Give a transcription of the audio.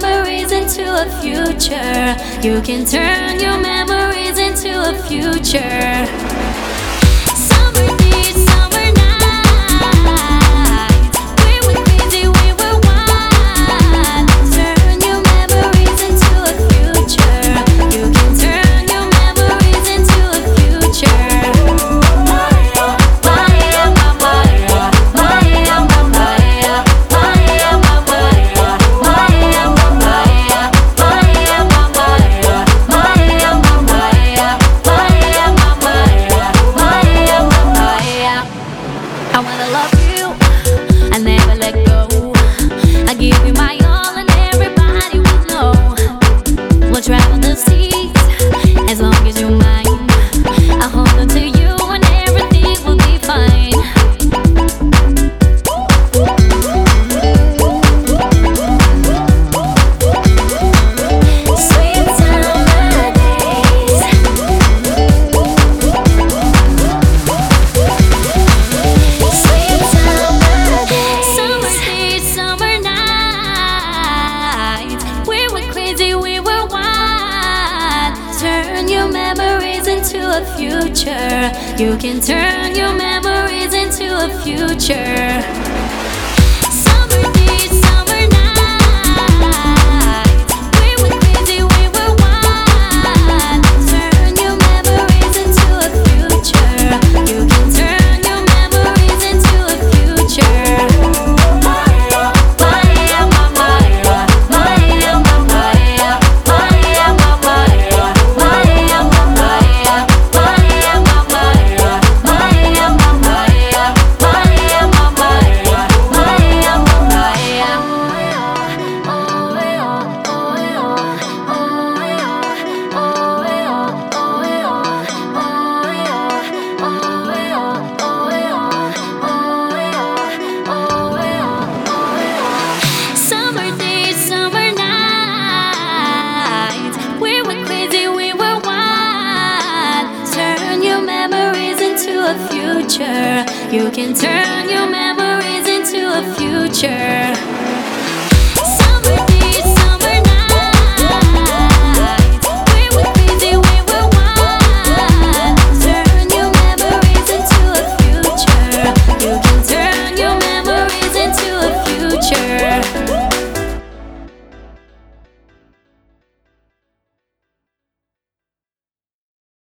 memories into a future. You can turn your memories into a future. A future. You can turn your memories into a future. You can turn your memories into a future.